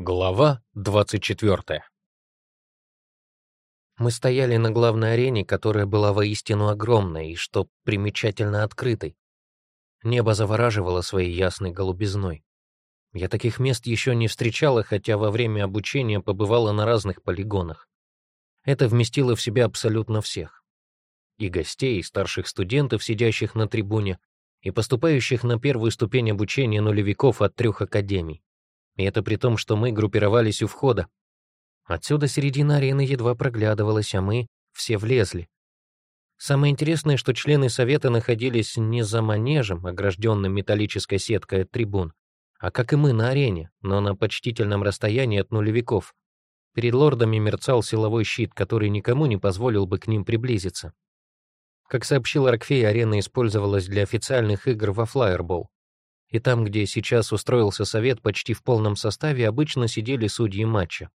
Глава 24 Мы стояли на главной арене, которая была воистину огромной и, что примечательно, открытой. Небо завораживало своей ясной голубизной. Я таких мест еще не встречала, хотя во время обучения побывала на разных полигонах. Это вместило в себя абсолютно всех. И гостей, и старших студентов, сидящих на трибуне, и поступающих на первую ступень обучения нулевиков от трех академий. И это при том, что мы группировались у входа. Отсюда середина арены едва проглядывалась, а мы все влезли. Самое интересное, что члены совета находились не за манежем, огражденным металлической сеткой от трибун, а как и мы на арене, но на почтительном расстоянии от нулевиков. Перед лордами мерцал силовой щит, который никому не позволил бы к ним приблизиться. Как сообщил Рокфей, арена использовалась для официальных игр во флайербол и там, где сейчас устроился совет почти в полном составе, обычно сидели судьи матча.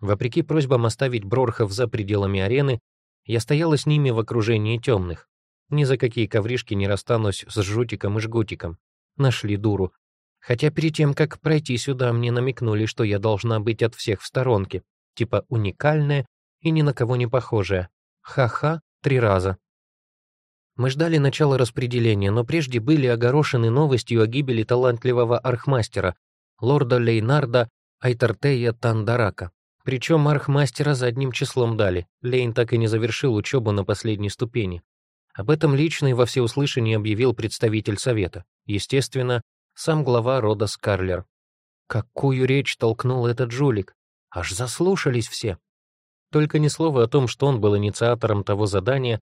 Вопреки просьбам оставить Брорхов за пределами арены, я стояла с ними в окружении темных. Ни за какие ковришки не расстанусь с Жутиком и Жгутиком. Нашли дуру. Хотя перед тем, как пройти сюда, мне намекнули, что я должна быть от всех в сторонке, типа уникальная и ни на кого не похожая. Ха-ха, три раза. Мы ждали начала распределения, но прежде были огорошены новостью о гибели талантливого архмастера, лорда Лейнарда Айтартея Тандарака. Причем архмастера задним числом дали, Лейн так и не завершил учебу на последней ступени. Об этом лично и во всеуслышание объявил представитель совета, естественно, сам глава рода Скарлер. Какую речь толкнул этот жулик? Аж заслушались все. Только ни слова о том, что он был инициатором того задания,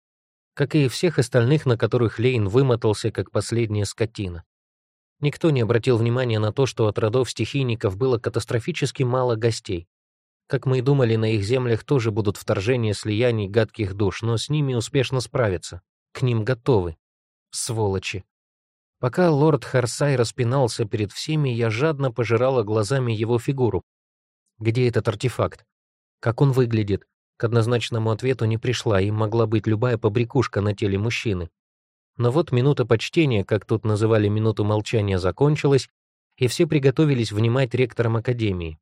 как и всех остальных, на которых Лейн вымотался, как последняя скотина. Никто не обратил внимания на то, что от родов стихийников было катастрофически мало гостей. Как мы и думали, на их землях тоже будут вторжения слияний гадких душ, но с ними успешно справятся. К ним готовы. Сволочи. Пока лорд Харсай распинался перед всеми, я жадно пожирала глазами его фигуру. Где этот артефакт? Как он выглядит? К однозначному ответу не пришла, и могла быть любая побрякушка на теле мужчины. Но вот минута почтения, как тут называли минуту молчания, закончилась, и все приготовились внимать ректором Академии.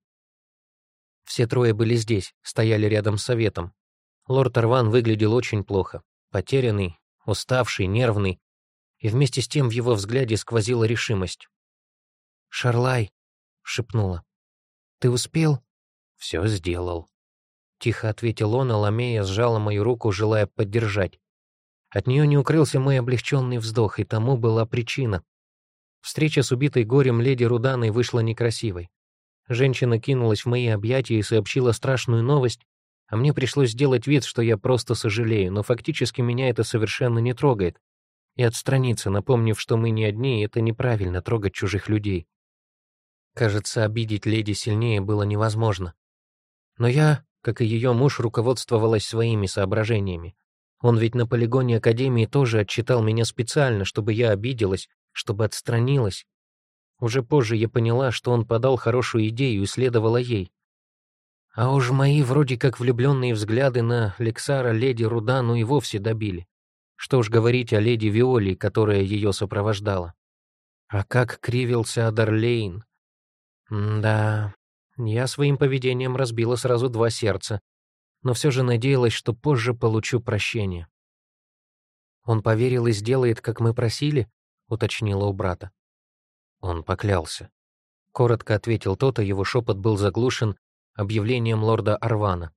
Все трое были здесь, стояли рядом с советом. Лорд Арван выглядел очень плохо, потерянный, уставший, нервный, и вместе с тем в его взгляде сквозила решимость. «Шарлай», — шепнула, — «ты успел?» «Все сделал», — тихо ответил он, а Ламея сжала мою руку, желая поддержать. От нее не укрылся мой облегченный вздох, и тому была причина. Встреча с убитой горем леди Руданой вышла некрасивой. Женщина кинулась в мои объятия и сообщила страшную новость, а мне пришлось сделать вид, что я просто сожалею, но фактически меня это совершенно не трогает. И отстраниться, напомнив, что мы не одни, это неправильно трогать чужих людей. Кажется, обидеть леди сильнее было невозможно. Но я как и ее муж, руководствовалась своими соображениями. Он ведь на полигоне Академии тоже отчитал меня специально, чтобы я обиделась, чтобы отстранилась. Уже позже я поняла, что он подал хорошую идею и следовала ей. А уж мои вроде как влюбленные взгляды на Лексара леди Рудану и вовсе добили. Что уж говорить о леди Виоли, которая ее сопровождала. А как кривился Адарлейн. да, я своим поведением разбила сразу два сердца, но все же надеялась, что позже получу прощение. «Он поверил и сделает, как мы просили?» — уточнила у брата. Он поклялся. Коротко ответил тот, а его шепот был заглушен объявлением лорда Арвана.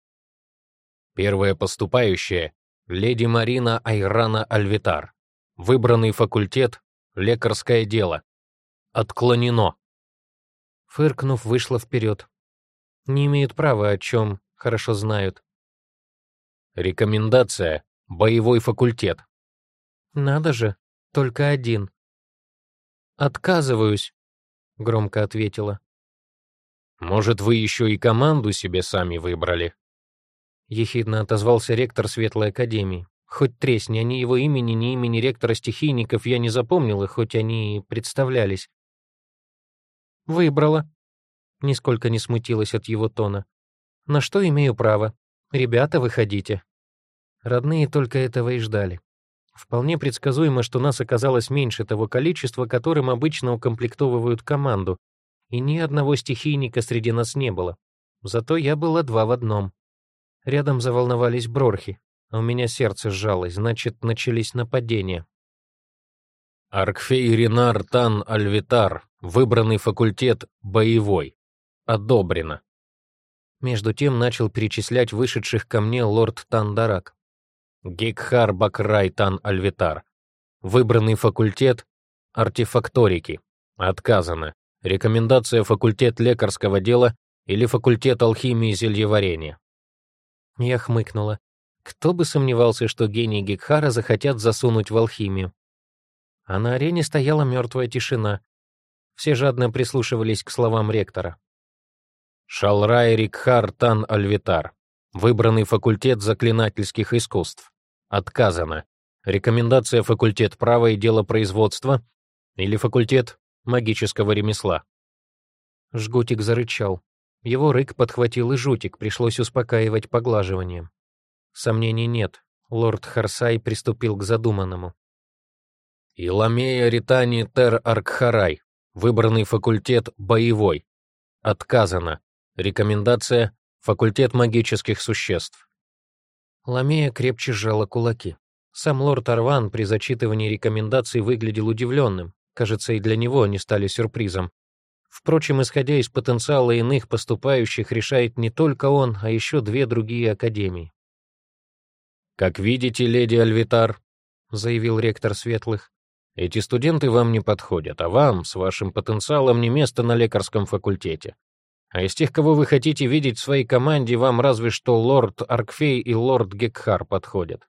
«Первая поступающая — леди Марина Айрана Альвитар. Выбранный факультет — лекарское дело. Отклонено». Фыркнув, вышла вперед. Не имеют права, о чем хорошо знают. Рекомендация. Боевой факультет. Надо же, только один. Отказываюсь, громко ответила. Может, вы еще и команду себе сами выбрали? Ехидно отозвался ректор Светлой Академии. Хоть тресни, ни его имени, ни имени ректора стихийников я не запомнила, хоть они и представлялись. «Выбрала», — нисколько не смутилась от его тона. «На что имею право? Ребята, выходите». Родные только этого и ждали. Вполне предсказуемо, что нас оказалось меньше того количества, которым обычно укомплектовывают команду, и ни одного стихийника среди нас не было. Зато я была два в одном. Рядом заволновались брорхи, а у меня сердце сжалось, значит, начались нападения. Аркфей Ренар Тан Альвитар, выбранный факультет боевой. Одобрено. Между тем начал перечислять вышедших ко мне лорд Тандарак. Гекхар Бакрай Тан Альвитар. Выбранный факультет артефакторики. Отказано. Рекомендация факультет лекарского дела или факультет алхимии и зельеварения. Я хмыкнула. Кто бы сомневался, что гении Гекхара захотят засунуть в алхимию. А на арене стояла мертвая тишина. Все жадно прислушивались к словам ректора. Шалрай Рикхар Тан Альвитар. Выбранный факультет заклинательских искусств. Отказано. Рекомендация факультет права и делопроизводства или факультет магического ремесла. Жгутик зарычал. Его рык подхватил и жутик, пришлось успокаивать поглаживанием. Сомнений нет, лорд Харсай приступил к задуманному. Иламея Ритани Тер Аркхарай. Выбранный факультет боевой. Отказано. Рекомендация факультет магических существ. Ламея крепче сжала кулаки. Сам лорд Арван при зачитывании рекомендаций выглядел удивленным. Кажется, и для него они стали сюрпризом. Впрочем, исходя из потенциала иных поступающих, решает не только он, а еще две другие академии. «Как видите, леди Альвитар», — заявил ректор Светлых, «эти студенты вам не подходят, а вам, с вашим потенциалом, не место на лекарском факультете. А из тех, кого вы хотите видеть в своей команде, вам разве что лорд Аркфей и лорд Гекхар подходят».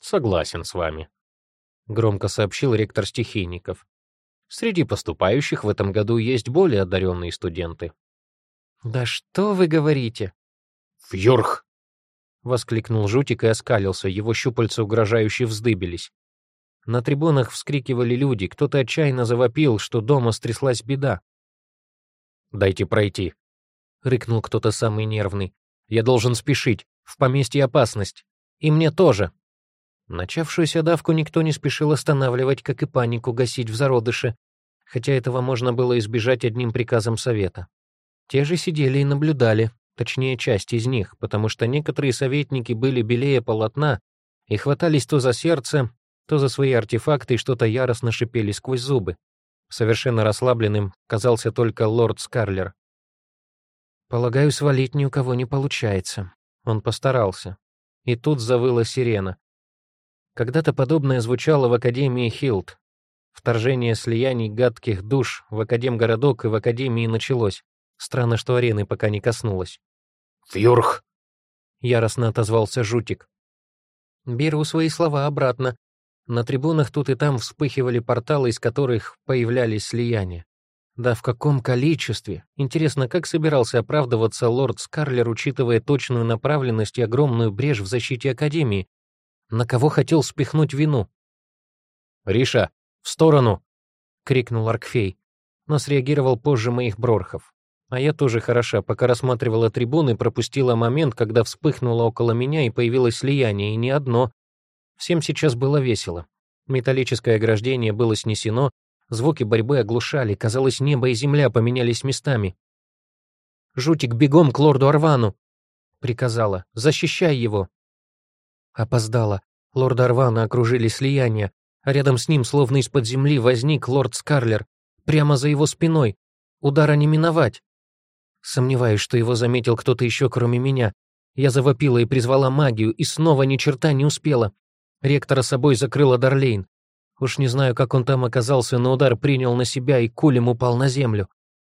«Согласен с вами», — громко сообщил ректор стихийников. «Среди поступающих в этом году есть более одаренные студенты». «Да что вы говорите?» «Фьюрх!» — воскликнул Жутик и оскалился, его щупальца угрожающе вздыбились. На трибунах вскрикивали люди, кто-то отчаянно завопил, что дома стряслась беда. «Дайте пройти», — рыкнул кто-то самый нервный. «Я должен спешить, в поместье опасность. И мне тоже». Начавшуюся давку никто не спешил останавливать, как и панику гасить в зародыше, хотя этого можно было избежать одним приказом совета. Те же сидели и наблюдали, точнее, часть из них, потому что некоторые советники были белее полотна и хватались то за сердце, то за свои артефакты и что-то яростно шипели сквозь зубы. Совершенно расслабленным казался только лорд Скарлер. «Полагаю, свалить ни у кого не получается». Он постарался. И тут завыла сирена. Когда-то подобное звучало в Академии Хилд. Вторжение слияний гадких душ в Академгородок и в Академии началось. Странно, что арены пока не коснулось. «Фьюрх!» — яростно отозвался Жутик. Беру свои слова обратно. На трибунах тут и там вспыхивали порталы, из которых появлялись слияния. Да в каком количестве? Интересно, как собирался оправдываться лорд Скарлер, учитывая точную направленность и огромную брешь в защите Академии, на кого хотел спихнуть вину? «Риша, в сторону!» — крикнул Аркфей, но среагировал позже моих брорхов. А я тоже хороша, пока рассматривала трибуны, пропустила момент, когда вспыхнуло около меня и появилось слияние, и не одно. Всем сейчас было весело. Металлическое ограждение было снесено, звуки борьбы оглушали, казалось, небо и земля поменялись местами. «Жутик, бегом к лорду Арвану!» — приказала. «Защищай его!» Опоздала. Лорда Арвана окружили слияния, а рядом с ним, словно из-под земли, возник лорд Скарлер. Прямо за его спиной. Удара не миновать. Сомневаюсь, что его заметил кто-то еще, кроме меня. Я завопила и призвала магию, и снова ни черта не успела. Ректора собой закрыла Дарлейн. Уж не знаю, как он там оказался, но удар принял на себя и кулем упал на землю.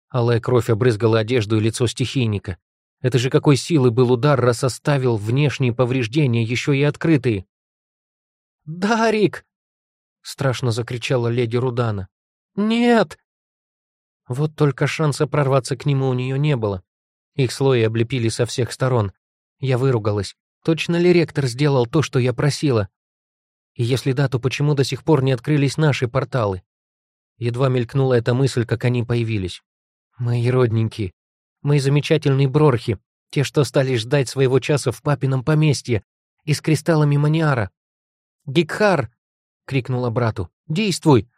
Алая кровь обрызгала одежду и лицо стихийника. Это же какой силы был удар, раз оставил внешние повреждения, еще и открытые. «Дарик!» — страшно закричала леди Рудана. «Нет!» Вот только шанса прорваться к нему у нее не было. Их слои облепили со всех сторон. Я выругалась. Точно ли ректор сделал то, что я просила? И если да, то почему до сих пор не открылись наши порталы? Едва мелькнула эта мысль, как они появились. Мои родненькие, Мои замечательные брорхи, те, что стали ждать своего часа в папином поместье, и с кристаллами маниара. «Гикхар!» — крикнула брату. «Действуй!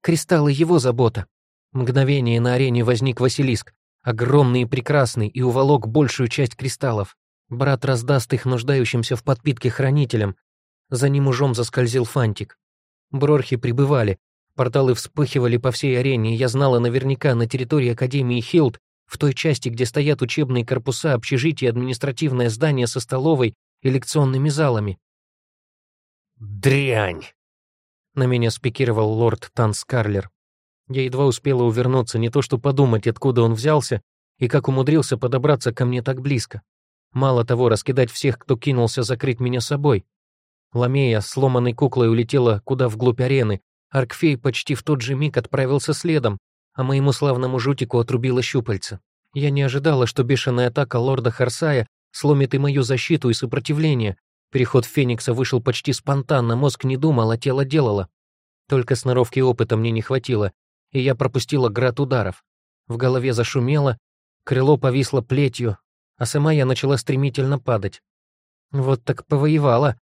Кристаллы — его забота. Мгновение на арене возник Василиск, огромный и прекрасный, и уволок большую часть кристаллов. Брат раздаст их нуждающимся в подпитке хранителям. За ним ужом заскользил фантик. Брорхи прибывали, порталы вспыхивали по всей арене, и я знала наверняка на территории Академии Хилд, в той части, где стоят учебные корпуса, общежития, административное здание со столовой и лекционными залами. «Дрянь!» На меня спикировал лорд Танскарлер. Я едва успела увернуться, не то что подумать, откуда он взялся и как умудрился подобраться ко мне так близко. Мало того, раскидать всех, кто кинулся закрыть меня собой. Ламея сломанной куклой улетела куда вглубь арены. Аркфей почти в тот же миг отправился следом, а моему славному жутику отрубило щупальца. Я не ожидала, что бешеная атака лорда Харсая сломит и мою защиту, и сопротивление. Переход Феникса вышел почти спонтанно, мозг не думал, а тело делало. Только сноровки опыта мне не хватило, и я пропустила град ударов. В голове зашумело, крыло повисло плетью, а сама я начала стремительно падать. Вот так повоевала.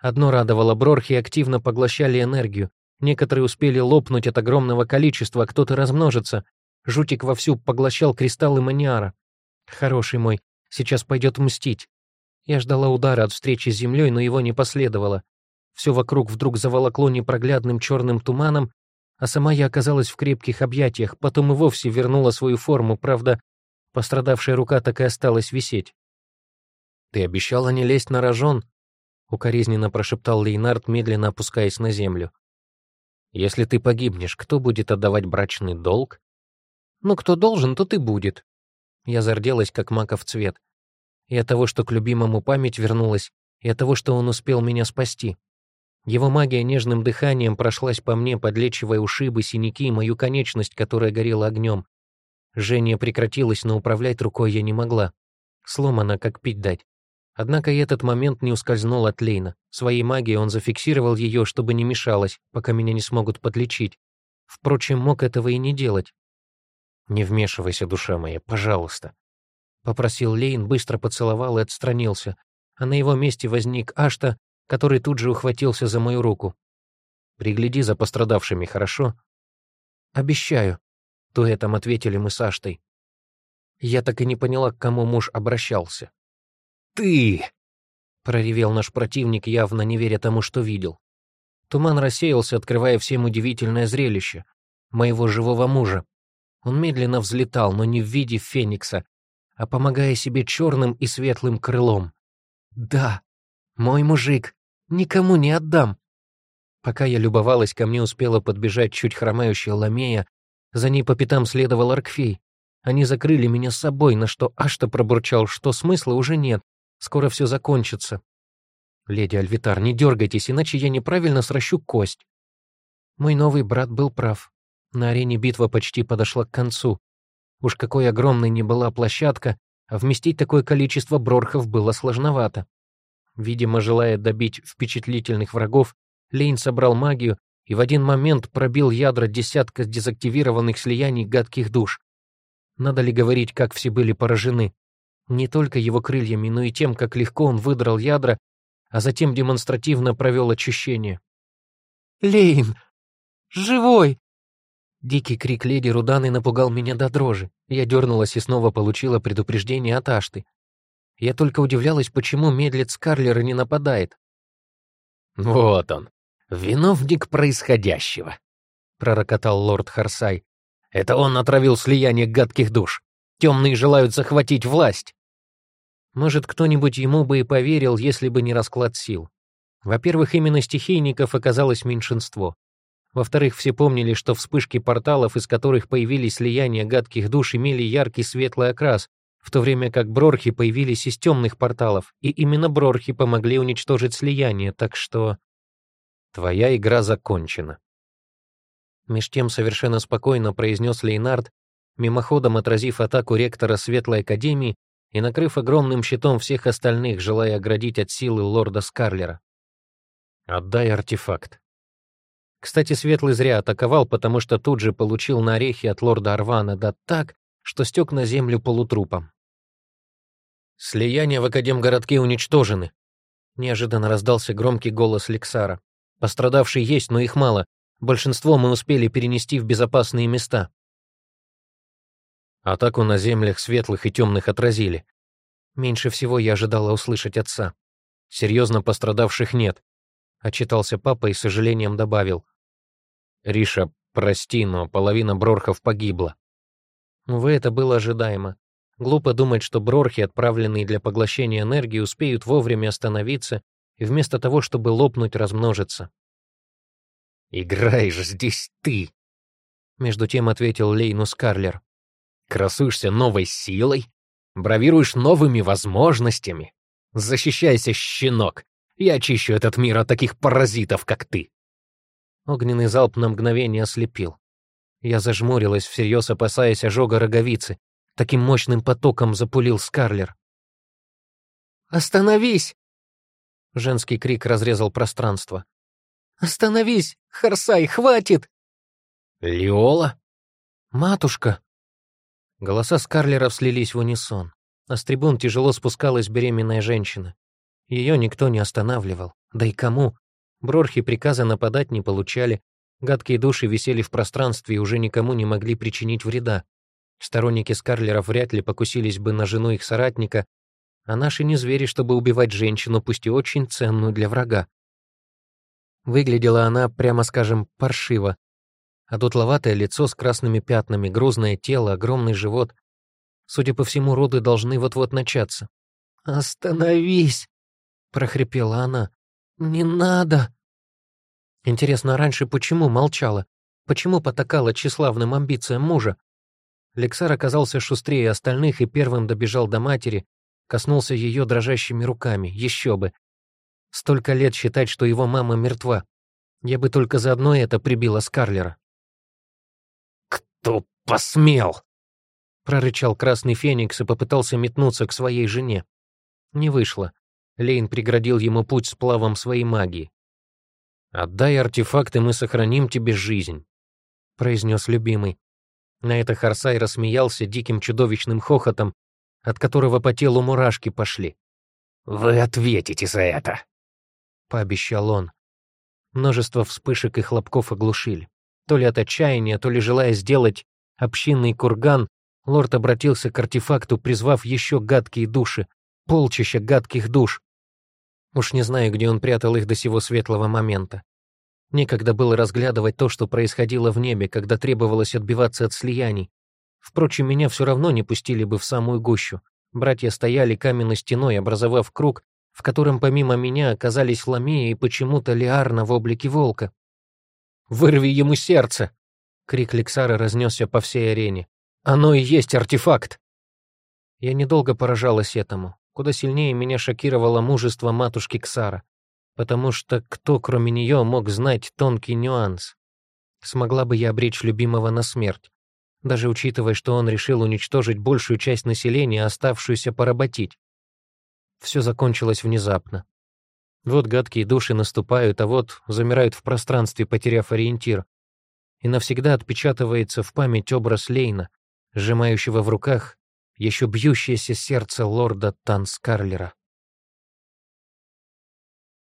Одно радовало, брорхи активно поглощали энергию. Некоторые успели лопнуть от огромного количества, кто-то размножится. Жутик вовсю поглощал кристаллы маниара. Хороший мой, сейчас пойдет мстить. Я ждала удара от встречи с землей, но его не последовало. Все вокруг вдруг заволокло непроглядным черным туманом, а сама я оказалась в крепких объятиях, потом и вовсе вернула свою форму, правда, пострадавшая рука так и осталась висеть. «Ты обещала не лезть на рожон», — укоризненно прошептал Лейнард, медленно опускаясь на землю. «Если ты погибнешь, кто будет отдавать брачный долг?» «Ну, кто должен, тот и будет». Я зарделась, как маков цвет. И от того, что к любимому память вернулась, и от того, что он успел меня спасти. Его магия нежным дыханием прошлась по мне, подлечивая ушибы, синяки и мою конечность, которая горела огнем. Жжение прекратилось, но управлять рукой я не могла. Сломана, как пить дать. Однако и этот момент не ускользнул от Лейна. Своей магией он зафиксировал ее, чтобы не мешалось, пока меня не смогут подлечить. Впрочем, мог этого и не делать. «Не вмешивайся, душа моя, пожалуйста», — попросил Лейн, быстро поцеловал и отстранился, а на его месте возник Ашта который тут же ухватился за мою руку. «Пригляди за пострадавшими, хорошо?» «Обещаю», — дуэтом ответили мы с Аштой. Я так и не поняла, к кому муж обращался. «Ты!» — проревел наш противник, явно не веря тому, что видел. Туман рассеялся, открывая всем удивительное зрелище — моего живого мужа. Он медленно взлетал, но не в виде феникса, а помогая себе черным и светлым крылом. Да, мой мужик, Никому не отдам. Пока я любовалась, ко мне успела подбежать чуть хромающая ламея, за ней по пятам следовал Аркфей. Они закрыли меня с собой, на что Ашта пробурчал, что смысла уже нет, скоро все закончится. Леди Альвитар, не дергайтесь, иначе я неправильно сращу кость. Мой новый брат был прав. На арене битва почти подошла к концу. Уж какой огромной не была площадка, а вместить такое количество брорхов было сложновато. Видимо, желая добить впечатлительных врагов, Лейн собрал магию и в один момент пробил ядра десятка дезактивированных слияний гадких душ. Надо ли говорить, как все были поражены? Не только его крыльями, но и тем, как легко он выдрал ядра, а затем демонстративно провел очищение. «Лейн! Живой!» Дикий крик леди Руданы напугал меня до дрожи. Я дернулась и снова получила предупреждение от Ашты. Я только удивлялась, почему медлит Скарлер и не нападает. «Вот он, виновник происходящего», — пророкотал лорд Харсай. «Это он отравил слияние гадких душ. Темные желают захватить власть». Может, кто-нибудь ему бы и поверил, если бы не расклад сил. Во-первых, именно стихийников оказалось меньшинство. Во-вторых, все помнили, что вспышки порталов, из которых появились слияния гадких душ, имели яркий светлый окрас, в то время как брорхи появились из темных порталов, и именно брорхи помогли уничтожить слияние, так что... Твоя игра закончена. Меж тем совершенно спокойно произнес Лейнард, мимоходом отразив атаку ректора Светлой Академии и накрыв огромным щитом всех остальных, желая оградить от силы лорда Скарлера. «Отдай артефакт». Кстати, Светлый зря атаковал, потому что тут же получил на орехи от лорда Арвана, да так, что стек на землю полутрупом. «Слияния в Академгородке уничтожены», — неожиданно раздался громкий голос Лексара. «Пострадавшие есть, но их мало. Большинство мы успели перенести в безопасные места». Атаку на землях светлых и темных отразили. Меньше всего я ожидала услышать отца. Серьезно пострадавших нет. Отчитался папа и с сожалением добавил. Риша, прости, но половина брорхов погибла. Увы, это было ожидаемо. Глупо думать, что брорхи, отправленные для поглощения энергии, успеют вовремя остановиться и вместо того, чтобы лопнуть, размножиться. «Играешь здесь ты!» Между тем ответил Лейну Скарлер. «Красуешься новой силой? Бравируешь новыми возможностями? Защищайся, щенок! Я очищу этот мир от таких паразитов, как ты!» Огненный залп на мгновение ослепил. Я зажмурилась, всерьез опасаясь ожога роговицы. Таким мощным потоком запулил Скарлер. «Остановись!» Женский крик разрезал пространство. «Остановись! Харсай, хватит!» «Лиола?» «Матушка!» Голоса Скарлеров слились в унисон. На с трибун тяжело спускалась беременная женщина. Ее никто не останавливал. Да и кому? Брорхи приказа нападать не получали. Гадкие души висели в пространстве и уже никому не могли причинить вреда. Сторонники Скарлеров вряд ли покусились бы на жену их соратника, а наши не звери, чтобы убивать женщину, пусть и очень ценную для врага. Выглядела она, прямо скажем, паршиво. А дутловатое лицо с красными пятнами, грузное тело, огромный живот. Судя по всему, роды должны вот-вот начаться. «Остановись!» — прохрипела она. «Не надо!» Интересно, а раньше почему молчала? Почему потакала тщеславным амбициям мужа? Лексар оказался шустрее остальных и первым добежал до матери, коснулся ее дрожащими руками, еще бы. Столько лет считать, что его мама мертва. Я бы только заодно это прибила Скарлера. «Кто посмел?» — прорычал Красный Феникс и попытался метнуться к своей жене. Не вышло. Лейн преградил ему путь сплавом своей магии. «Отдай артефакты, мы сохраним тебе жизнь», — произнес любимый. На это Харсай рассмеялся диким чудовищным хохотом, от которого по телу мурашки пошли. «Вы ответите за это!» — пообещал он. Множество вспышек и хлопков оглушили. То ли от отчаяния, то ли желая сделать общинный курган, лорд обратился к артефакту, призвав еще гадкие души, полчища гадких душ. Уж не знаю, где он прятал их до сего светлого момента. Некогда было разглядывать то, что происходило в небе, когда требовалось отбиваться от слияний. Впрочем, меня все равно не пустили бы в самую гущу. Братья стояли каменной стеной, образовав круг, в котором помимо меня оказались Ламея и почему-то Лиарна в облике волка. «Вырви ему сердце!» — крик Лексара разнесся по всей арене. «Оно и есть артефакт!» Я недолго поражалась этому. Куда сильнее меня шокировало мужество матушки Ксара, потому что кто, кроме нее, мог знать тонкий нюанс? Смогла бы я обречь любимого на смерть, даже учитывая, что он решил уничтожить большую часть населения, оставшуюся поработить. Все закончилось внезапно. Вот гадкие души наступают, а вот замирают в пространстве, потеряв ориентир. И навсегда отпечатывается в память образ Лейна, сжимающего в руках еще бьющееся сердце лорда Танскарлера.